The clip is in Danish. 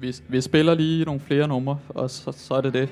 Vi, vi spiller lige nogle flere numre, og så, så er det det.